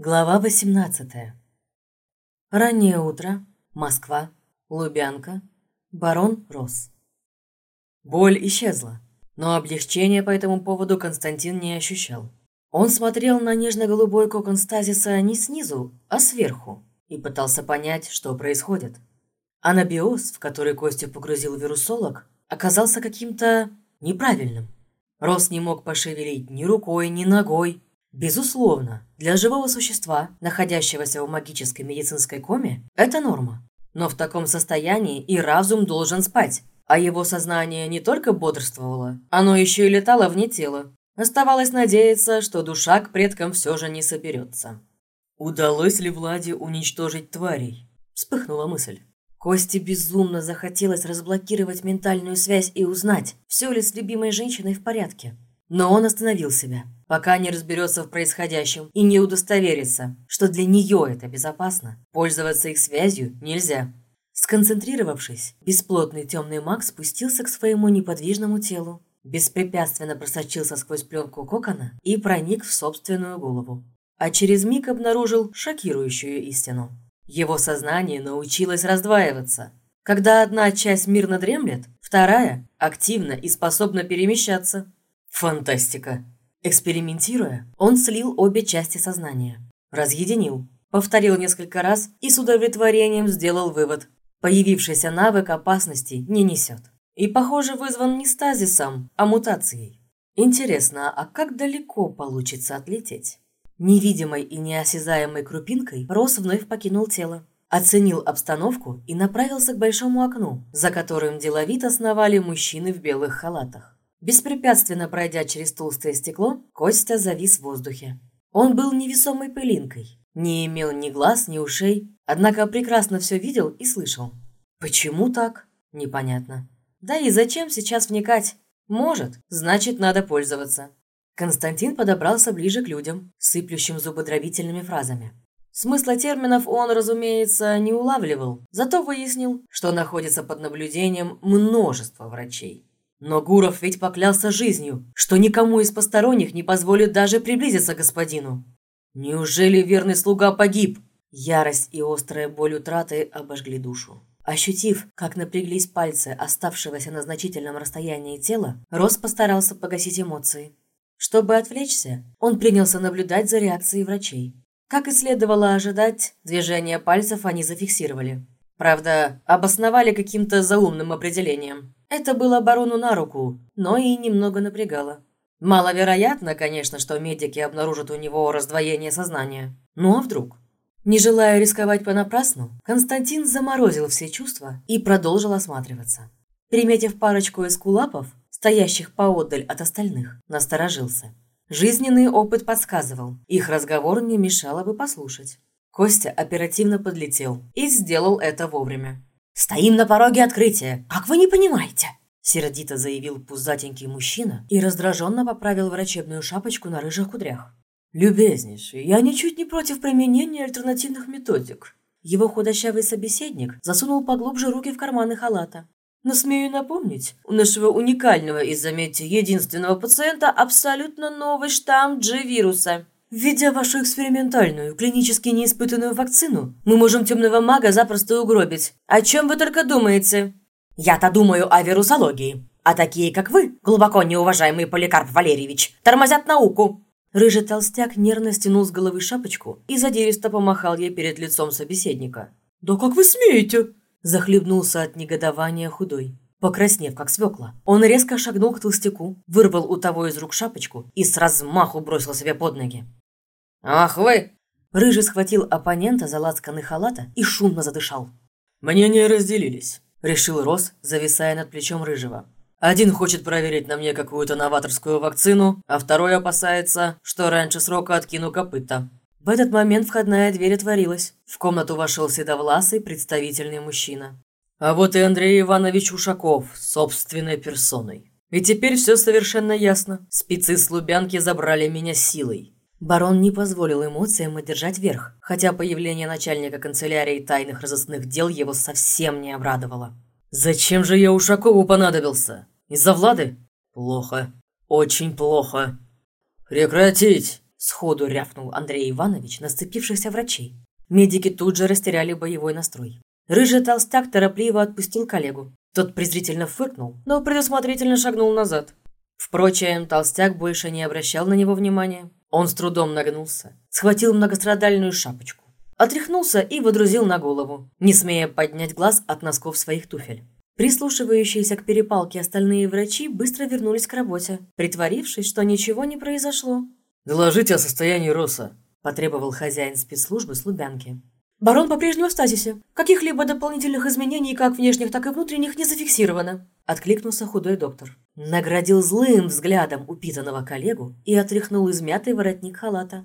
Глава 18. Раннее утро. Москва. Лубянка. Барон Рос. Боль исчезла, но облегчения по этому поводу Константин не ощущал. Он смотрел на нежно-голубой кокон стазиса не снизу, а сверху, и пытался понять, что происходит. Анабиоз, в который Костю погрузил вирусолог, оказался каким-то неправильным. Рос не мог пошевелить ни рукой, ни ногой, Безусловно, для живого существа, находящегося в магической медицинской коме, это норма. Но в таком состоянии и разум должен спать, а его сознание не только бодрствовало, оно еще и летало вне тела. Оставалось надеяться, что душа к предкам все же не соберется. «Удалось ли Владе уничтожить тварей?» – вспыхнула мысль. Косте безумно захотелось разблокировать ментальную связь и узнать, все ли с любимой женщиной в порядке. Но он остановил себя – пока не разберется в происходящем и не удостоверится, что для нее это безопасно. Пользоваться их связью нельзя. Сконцентрировавшись, бесплотный темный маг спустился к своему неподвижному телу, беспрепятственно просочился сквозь пленку кокона и проник в собственную голову. А через миг обнаружил шокирующую истину. Его сознание научилось раздваиваться. Когда одна часть мирно дремлет, вторая активна и способна перемещаться. Фантастика! Экспериментируя, он слил обе части сознания. Разъединил. Повторил несколько раз и с удовлетворением сделал вывод. Появившийся навык опасности не несет. И, похоже, вызван не стазисом, а мутацией. Интересно, а как далеко получится отлететь? Невидимой и неосязаемой крупинкой Рос вновь покинул тело. Оценил обстановку и направился к большому окну, за которым деловито сновали мужчины в белых халатах. Беспрепятственно пройдя через толстое стекло, Костя завис в воздухе. Он был невесомой пылинкой, не имел ни глаз, ни ушей, однако прекрасно все видел и слышал. Почему так? Непонятно. Да и зачем сейчас вникать? Может, значит, надо пользоваться. Константин подобрался ближе к людям, сыплющим зубодробительными фразами. Смысла терминов он, разумеется, не улавливал, зато выяснил, что находится под наблюдением множество врачей. Но Гуров ведь поклялся жизнью, что никому из посторонних не позволит даже приблизиться к господину. Неужели верный слуга погиб? Ярость и острая боль утраты обожгли душу. Ощутив, как напряглись пальцы оставшегося на значительном расстоянии тела, Рос постарался погасить эмоции. Чтобы отвлечься, он принялся наблюдать за реакцией врачей. Как и следовало ожидать, движение пальцев они зафиксировали. Правда, обосновали каким-то заумным определением. Это было барону на руку, но и немного напрягало. Маловероятно, конечно, что медики обнаружат у него раздвоение сознания. Ну а вдруг? Не желая рисковать понапрасну, Константин заморозил все чувства и продолжил осматриваться. Приметив парочку эскулапов, стоящих поодаль от остальных, насторожился. Жизненный опыт подсказывал, их разговор не мешало бы послушать. Костя оперативно подлетел и сделал это вовремя. «Стоим на пороге открытия. Как вы не понимаете?» Сердито заявил пузатенький мужчина и раздраженно поправил врачебную шапочку на рыжих кудрях. «Любезнейший, я ничуть не против применения альтернативных методик». Его худощавый собеседник засунул поглубже руки в карманы халата. «Но смею напомнить, у нашего уникального и, заметьте, единственного пациента абсолютно новый штамм G-вируса». Введя вашу экспериментальную, клинически неиспытанную вакцину, мы можем темного мага запросто угробить. О чем вы только думаете? Я-то думаю о вирусологии. А такие, как вы, глубоко неуважаемый Поликарп Валерьевич, тормозят науку. Рыжий толстяк нервно стянул с головы шапочку и задиристо помахал ей перед лицом собеседника. «Да как вы смеете?» Захлебнулся от негодования худой. Покраснев, как свекла, он резко шагнул к толстяку, вырвал у того из рук шапочку и с размаху бросил себе под ноги. «Ах вы!» Рыжий схватил оппонента за лацканы халата и шумно задышал. «Мнения разделились», – решил Рос, зависая над плечом Рыжего. «Один хочет проверить на мне какую-то новаторскую вакцину, а второй опасается, что раньше срока откину копыта». В этот момент входная дверь отворилась. В комнату вошел седовласый представительный мужчина. А вот и Андрей Иванович Ушаков, собственной персоной. И теперь все совершенно ясно. Спецы с Лубянки забрали меня силой. Барон не позволил эмоциям одержать верх, хотя появление начальника канцелярии тайных разыскных дел его совсем не обрадовало. «Зачем же я Ушакову понадобился? Из-за Влады? Плохо. Очень плохо. Прекратить!» Сходу рявкнул Андрей Иванович на сцепившихся врачей. Медики тут же растеряли боевой настрой. Рыжий толстяк торопливо отпустил коллегу. Тот презрительно фыркнул, но предусмотрительно шагнул назад. Впрочем, толстяк больше не обращал на него внимания. Он с трудом нагнулся, схватил многострадальную шапочку, отряхнулся и водрузил на голову, не смея поднять глаз от носков своих туфель. Прислушивающиеся к перепалке остальные врачи быстро вернулись к работе, притворившись, что ничего не произошло. «Доложите о состоянии Роса», – потребовал хозяин спецслужбы с Лубянки. «Барон по-прежнему в стазисе. Каких-либо дополнительных изменений, как внешних, так и внутренних, не зафиксировано», – откликнулся худой доктор. Наградил злым взглядом упитанного коллегу и отряхнул измятый воротник халата.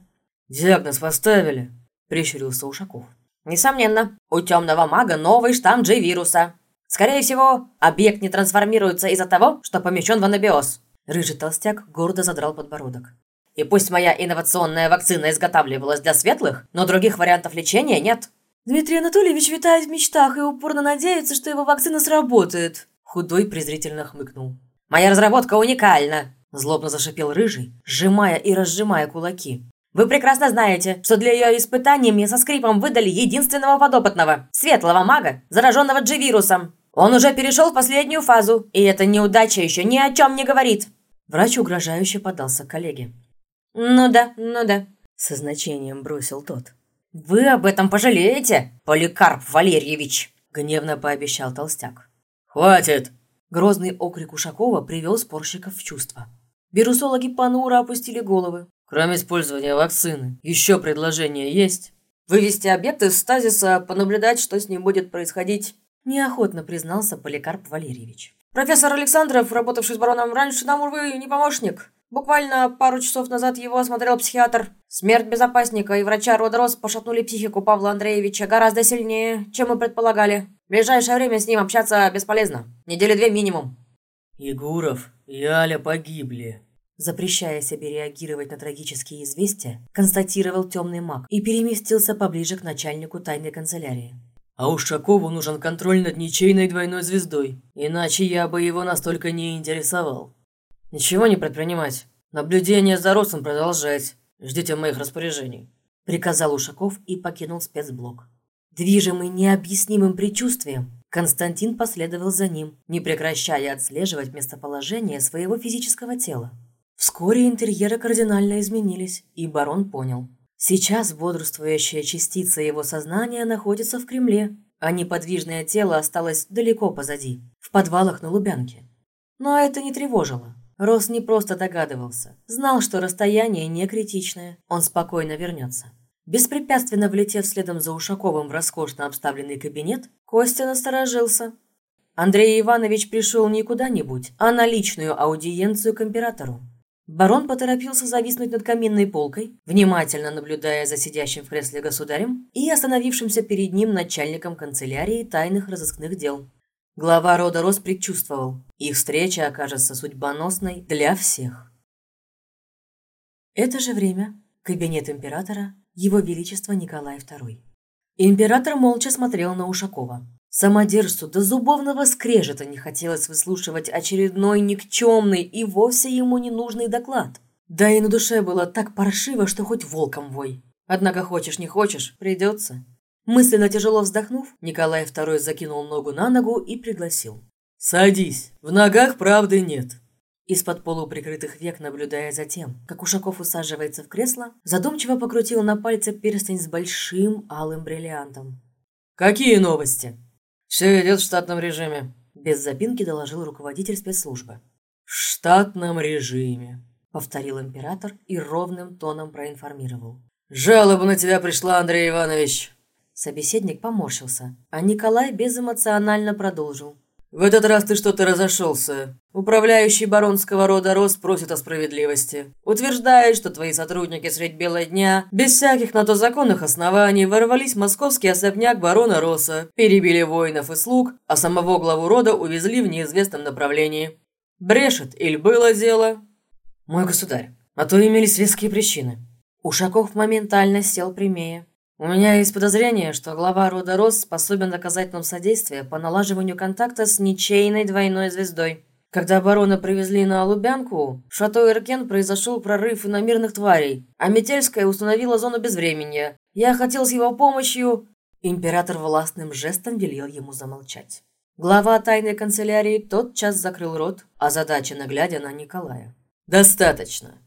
«Диагноз поставили?» – прищурился Ушаков. «Несомненно, у темного мага новый штамм G-вируса. Скорее всего, объект не трансформируется из-за того, что помещен в анабиоз». Рыжий толстяк гордо задрал подбородок. «И пусть моя инновационная вакцина изготавливалась для светлых, но других вариантов лечения нет». Дмитрий Анатольевич витает в мечтах и упорно надеется, что его вакцина сработает. Худой презрительно хмыкнул. Моя разработка уникальна!» Злобно зашипел Рыжий, сжимая и разжимая кулаки. «Вы прекрасно знаете, что для ее испытаний мне со скрипом выдали единственного подопытного, светлого мага, зараженного G-вирусом. Он уже перешел в последнюю фазу, и эта неудача еще ни о чем не говорит». Врач угрожающе подался к коллеге. «Ну да, ну да», — со значением бросил тот. «Вы об этом пожалеете, Поликарп Валерьевич?» — гневно пообещал толстяк. «Хватит!» Грозный окрик Ушакова привел спорщиков в чувство. Вирусологи понуро опустили головы. «Кроме использования вакцины, еще предложение есть?» «Вывести объект из стазиса, понаблюдать, что с ним будет происходить», неохотно признался Поликарп Валерьевич. «Профессор Александров, работавший с бароном раньше, нам, увы, не помощник. Буквально пару часов назад его осмотрел психиатр. Смерть безопасника и врача Родорос пошатнули психику Павла Андреевича гораздо сильнее, чем мы предполагали. В ближайшее время с ним общаться бесполезно. Недели две минимум. Егоров и Аля погибли. Запрещая себе реагировать на трагические известия, констатировал темный маг и переместился поближе к начальнику тайной канцелярии. А Ушакову нужен контроль над ничейной двойной звездой, иначе я бы его настолько не интересовал. Ничего не предпринимать. Наблюдение за Росом продолжать. Ждите моих распоряжений. Приказал Ушаков и покинул спецблок. Движимый необъяснимым предчувствием, Константин последовал за ним, не прекращая отслеживать местоположение своего физического тела. Вскоре интерьеры кардинально изменились, и барон понял. Сейчас бодрствующая частица его сознания находится в Кремле, а неподвижное тело осталось далеко позади, в подвалах на Лубянке. Но это не тревожило. Рос не просто догадывался. Знал, что расстояние не критичное. Он спокойно вернется. Беспрепятственно влетев следом за Ушаковым в роскошно обставленный кабинет, Костя насторожился. Андрей Иванович пришел не куда-нибудь, а на личную аудиенцию к императору. Барон поторопился зависнуть над каминной полкой, внимательно наблюдая за сидящим в кресле государем и остановившимся перед ним начальником канцелярии тайных разыскных дел. Глава рода Рос предчувствовал, их встреча окажется судьбоносной для всех. Это же время кабинет императора, его величество Николай II. Император молча смотрел на Ушакова. Самодержцу до зубовного скрежета не хотелось выслушивать очередной никчемный и вовсе ему ненужный доклад. Да и на душе было так паршиво, что хоть волком вой. Однако хочешь не хочешь, придется. Мысленно тяжело вздохнув, Николай II закинул ногу на ногу и пригласил. «Садись, в ногах правды нет». Из-под полуприкрытых век, наблюдая за тем, как Ушаков усаживается в кресло, задумчиво покрутил на пальце перстень с большим алым бриллиантом. «Какие новости?» «Все идет в штатном режиме», – без запинки доложил руководитель спецслужбы. «В штатном режиме», – повторил император и ровным тоном проинформировал. «Жалоба на тебя пришла, Андрей Иванович. Собеседник поморщился, а Николай безэмоционально продолжил. «В этот раз ты что-то разошелся. Управляющий баронского рода Рос просит о справедливости. Утверждает, что твои сотрудники средь бела дня, без всяких на то законных оснований, ворвались в московский особняк барона Роса, перебили воинов и слуг, а самого главу рода увезли в неизвестном направлении. Брешет или было дело?» «Мой государь, а то имелись веские причины». Ушаков моментально сел прямее. У меня есть подозрение, что глава рода Рос способен оказать нам содействие по налаживанию контакта с ничейной двойной звездой. Когда барона привезли на Лубянку, в шато Иркен произошел прорыв иномирных тварей, а Метельская установила зону безвременья. Я хотел с его помощью...» Император властным жестом велел ему замолчать. Глава тайной канцелярии тотчас закрыл рот, озадаченно глядя на Николая. «Достаточно.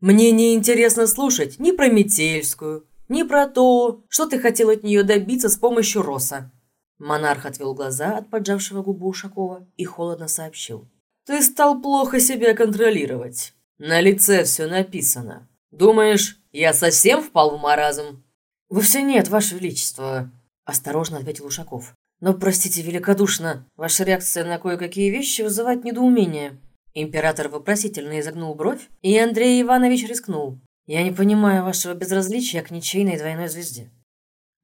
Мне не интересно слушать ни про Метельскую, ни про то, что ты хотел от нее добиться с помощью Роса». Монарх отвел глаза от поджавшего губу Ушакова и холодно сообщил. Ты стал плохо себя контролировать. На лице все написано. Думаешь, я совсем впал в маразм?» «Вовсе нет, Ваше Величество», – осторожно ответил Ушаков. «Но, простите великодушно, ваша реакция на кое-какие вещи вызывает недоумение». Император вопросительно изогнул бровь, и Андрей Иванович рискнул. «Я не понимаю вашего безразличия к ничейной двойной звезде».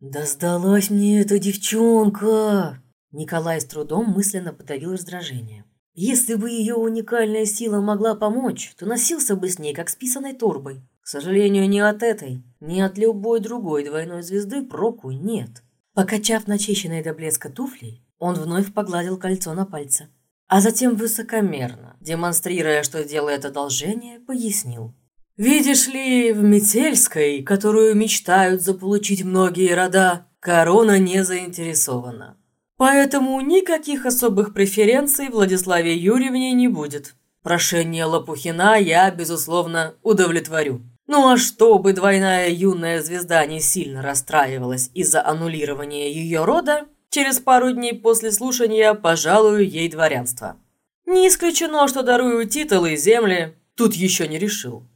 «Да сдалась мне эта девчонка!» Николай с трудом мысленно подавил раздражение. Если бы ее уникальная сила могла помочь, то носился бы с ней, как с писаной торбой. К сожалению, ни от этой, ни от любой другой двойной звезды проку нет. Покачав начищенной до блеска туфлей, он вновь погладил кольцо на пальце. А затем высокомерно, демонстрируя, что делает одолжение, пояснил. «Видишь ли, в Метельской, которую мечтают заполучить многие рода, корона не заинтересована. Поэтому никаких особых преференций Владиславе Юрьевне не будет. Прошение Лопухина я, безусловно, удовлетворю. Ну а чтобы двойная юная звезда не сильно расстраивалась из-за аннулирования ее рода, через пару дней после слушания пожалую ей дворянство. Не исключено, что дарую титулы и земли, тут еще не решил.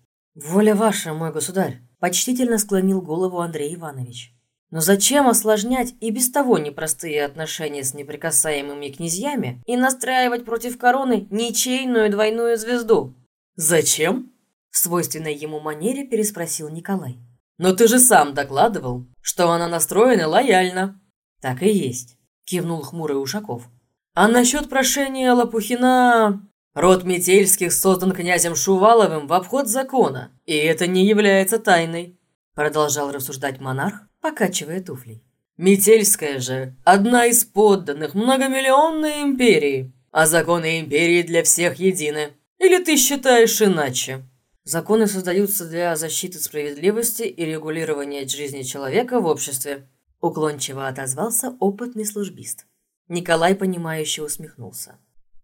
«Воля ваша, мой государь», – почтительно склонил голову Андрей Иванович. Но зачем осложнять и без того непростые отношения с неприкасаемыми князьями и настраивать против короны ничейную двойную звезду? Зачем? В свойственной ему манере переспросил Николай. Но ты же сам докладывал, что она настроена лояльно. Так и есть, кивнул хмурый Ушаков. А насчет прошения Лопухина... Род Метельских создан князем Шуваловым в обход закона, и это не является тайной. Продолжал рассуждать монарх, покачивая туфлей. Метельская же – одна из подданных многомиллионной империи, а законы империи для всех едины. Или ты считаешь иначе? Законы создаются для защиты справедливости и регулирования жизни человека в обществе. Уклончиво отозвался опытный службист. Николай, понимающе усмехнулся.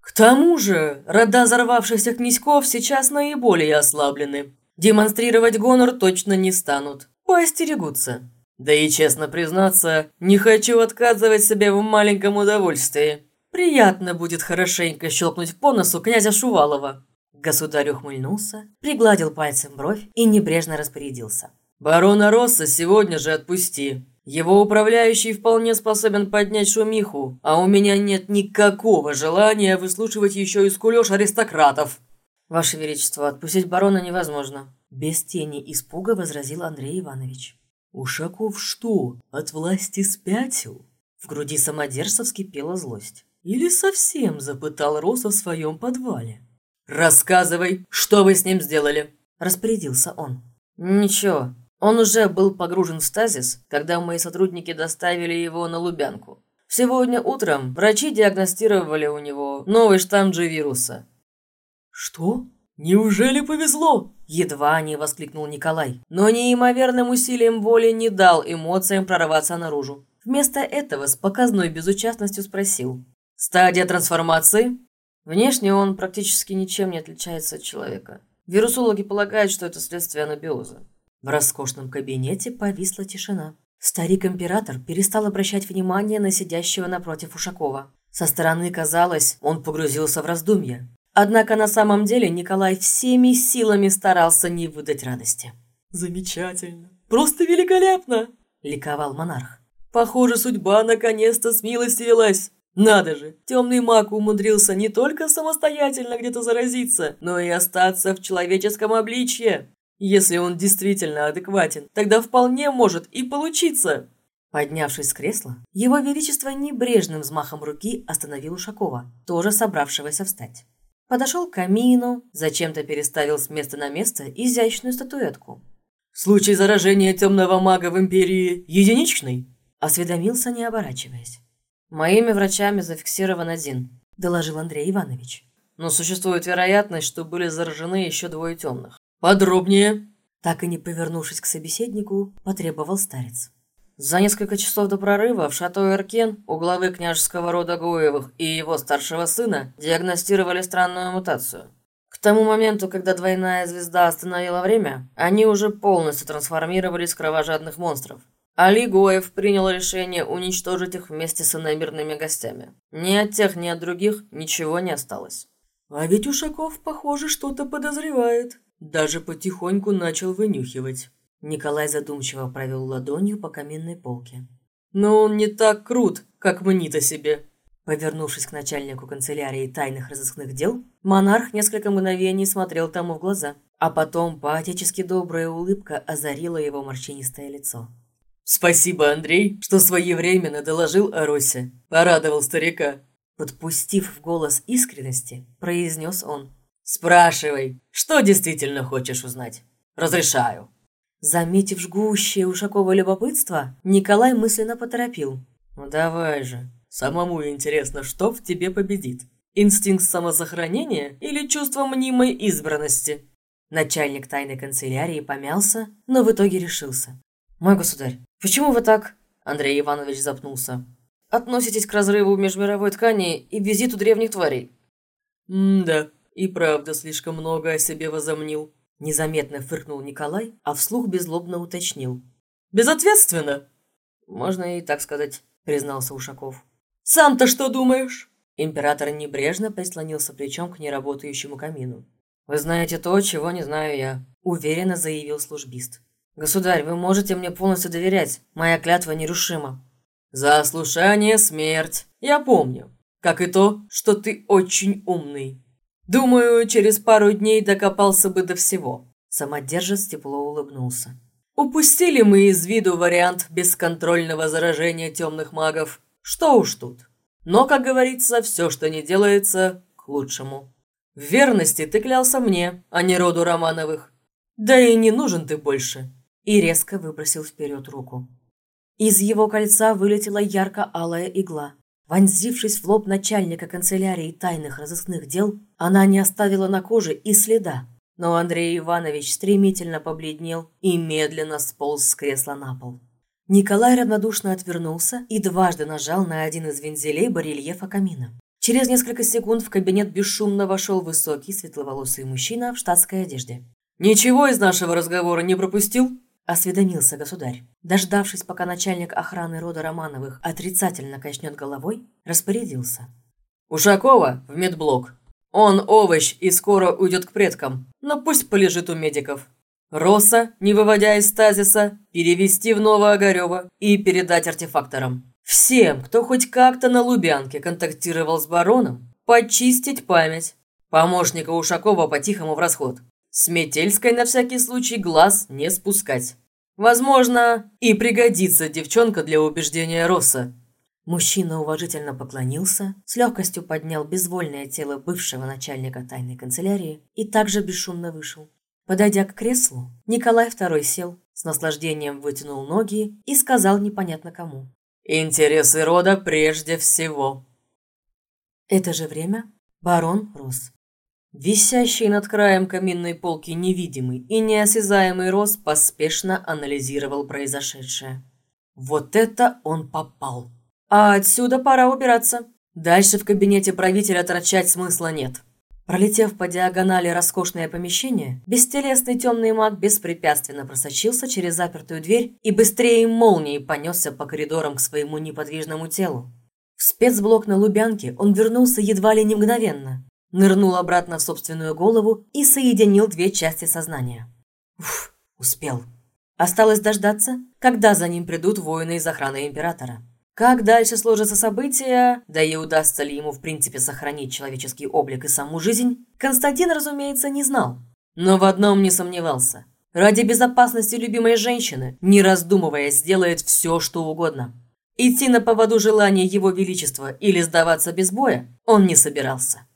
К тому же, рода взорвавшихся князьков сейчас наиболее ослаблены. Демонстрировать гонор точно не станут. Поостерегутся. Да и, честно признаться, не хочу отказывать себе в маленьком удовольствии. Приятно будет хорошенько щелкнуть по носу князя Шувалова». Государь ухмыльнулся, пригладил пальцем бровь и небрежно распорядился. «Барона Росса сегодня же отпусти. Его управляющий вполне способен поднять шумиху, а у меня нет никакого желания выслушивать еще и скулёж аристократов». «Ваше Величество, отпустить барона невозможно», – без тени испуга возразил Андрей Иванович. Ушаков что, от власти спятил? В груди самодержца вскипела злость. Или совсем запытал Роса в своем подвале? «Рассказывай, что вы с ним сделали?» – распорядился он. «Ничего, он уже был погружен в стазис, когда мои сотрудники доставили его на Лубянку. Сегодня утром врачи диагностировали у него новый штамм G-вируса». «Что? Неужели повезло?» Едва не воскликнул Николай, но неимоверным усилием воли не дал эмоциям прорваться наружу. Вместо этого с показной безучастностью спросил. «Стадия трансформации?» Внешне он практически ничем не отличается от человека. Вирусологи полагают, что это следствие анабиоза. В роскошном кабинете повисла тишина. Старик-император перестал обращать внимание на сидящего напротив Ушакова. Со стороны казалось, он погрузился в раздумья. Однако на самом деле Николай всеми силами старался не выдать радости. «Замечательно! Просто великолепно!» – ликовал монарх. «Похоже, судьба наконец-то смилостивилась. Надо же, темный маг умудрился не только самостоятельно где-то заразиться, но и остаться в человеческом обличье. Если он действительно адекватен, тогда вполне может и получиться». Поднявшись с кресла, его величество небрежным взмахом руки остановил Ушакова, тоже собравшегося встать. Подошел к камину, зачем-то переставил с места на место изящную статуэтку. «Случай заражения темного мага в Империи единичный?» Осведомился, не оборачиваясь. «Моими врачами зафиксирован один», – доложил Андрей Иванович. но существует вероятность, что были заражены еще двое темных. Подробнее. Так и не повернувшись к собеседнику, потребовал старец. За несколько часов до прорыва в шато Эркен у главы княжеского рода Гуевых и его старшего сына диагностировали странную мутацию. К тому моменту, когда двойная звезда остановила время, они уже полностью трансформировались в кровожадных монстров. Али Гуев принял решение уничтожить их вместе с иномирными гостями. Ни от тех, ни от других ничего не осталось. А ведь Ушаков, похоже, что-то подозревает. Даже потихоньку начал вынюхивать. Николай задумчиво провел ладонью по каминной полке. «Но он не так крут, как мнит о себе». Повернувшись к начальнику канцелярии тайных разыскных дел, монарх несколько мгновений смотрел тому в глаза, а потом по-отечески добрая улыбка озарила его морщинистое лицо. «Спасибо, Андрей, что своевременно доложил о Росе. Порадовал старика». Подпустив в голос искренности, произнес он. «Спрашивай, что действительно хочешь узнать? Разрешаю». Заметив жгущее Ушакова любопытство, Николай мысленно поторопил. «Ну давай же, самому интересно, что в тебе победит? Инстинкт самосохранения или чувство мнимой избранности?» Начальник тайной канцелярии помялся, но в итоге решился. «Мой государь, почему вы так...» Андрей Иванович запнулся. «Относитесь к разрыву межмировой ткани и визиту древних тварей?» «М-да, и правда слишком много о себе возомнил», Незаметно фыркнул Николай, а вслух беззлобно уточнил. «Безответственно?» «Можно и так сказать», — признался Ушаков. «Сам-то что думаешь?» Император небрежно прислонился плечом к неработающему камину. «Вы знаете то, чего не знаю я», — уверенно заявил службист. «Государь, вы можете мне полностью доверять. Моя клятва нерушима». «За слушание смерть. Я помню. Как и то, что ты очень умный. Думаю, через пару дней докопался бы до всего. Самодержец тепло улыбнулся. Упустили мы из виду вариант бесконтрольного заражения темных магов. Что уж тут. Но, как говорится, все, что не делается, к лучшему. В верности ты клялся мне, а не роду Романовых. Да и не нужен ты больше. И резко выбросил вперед руку. Из его кольца вылетела ярко-алая игла. Вонзившись в лоб начальника канцелярии тайных разыскных дел, она не оставила на коже и следа. Но Андрей Иванович стремительно побледнел и медленно сполз с кресла на пол. Николай равнодушно отвернулся и дважды нажал на один из вензелей барельефа камина. Через несколько секунд в кабинет бесшумно вошел высокий светловолосый мужчина в штатской одежде. «Ничего из нашего разговора не пропустил?» – осведомился государь. Дождавшись, пока начальник охраны рода Романовых отрицательно качнет головой, распорядился. «Ушакова в медблок. Он овощ и скоро уйдет к предкам, но пусть полежит у медиков. Роса, не выводя из стазиса, перевести в Новоогарево и передать артефакторам. Всем, кто хоть как-то на Лубянке контактировал с бароном, почистить память. Помощника Ушакова по-тихому в расход. С Метельской на всякий случай глаз не спускать. Возможно, и пригодится девчонка для убеждения Росса. Мужчина уважительно поклонился, с легкостью поднял безвольное тело бывшего начальника тайной канцелярии и также бесшумно вышел. Подойдя к креслу, Николай II сел, с наслаждением вытянул ноги и сказал непонятно кому. «Интересы рода прежде всего». Это же время барон Рос Висящий над краем каминной полки невидимый и неосязаемый Рос поспешно анализировал произошедшее. Вот это он попал. А отсюда пора убираться. Дальше в кабинете правителя торчать смысла нет. Пролетев по диагонали роскошное помещение, бестелесный темный маг беспрепятственно просочился через запертую дверь и быстрее молнии понесся по коридорам к своему неподвижному телу. В спецблок на Лубянке он вернулся едва ли не мгновенно, нырнул обратно в собственную голову и соединил две части сознания. Уф, успел. Осталось дождаться, когда за ним придут воины из охраны императора. Как дальше сложатся события, да и удастся ли ему в принципе сохранить человеческий облик и саму жизнь, Константин, разумеется, не знал. Но в одном не сомневался. Ради безопасности любимой женщины, не раздумывая, сделает все, что угодно. Идти на поводу желания его величества или сдаваться без боя он не собирался.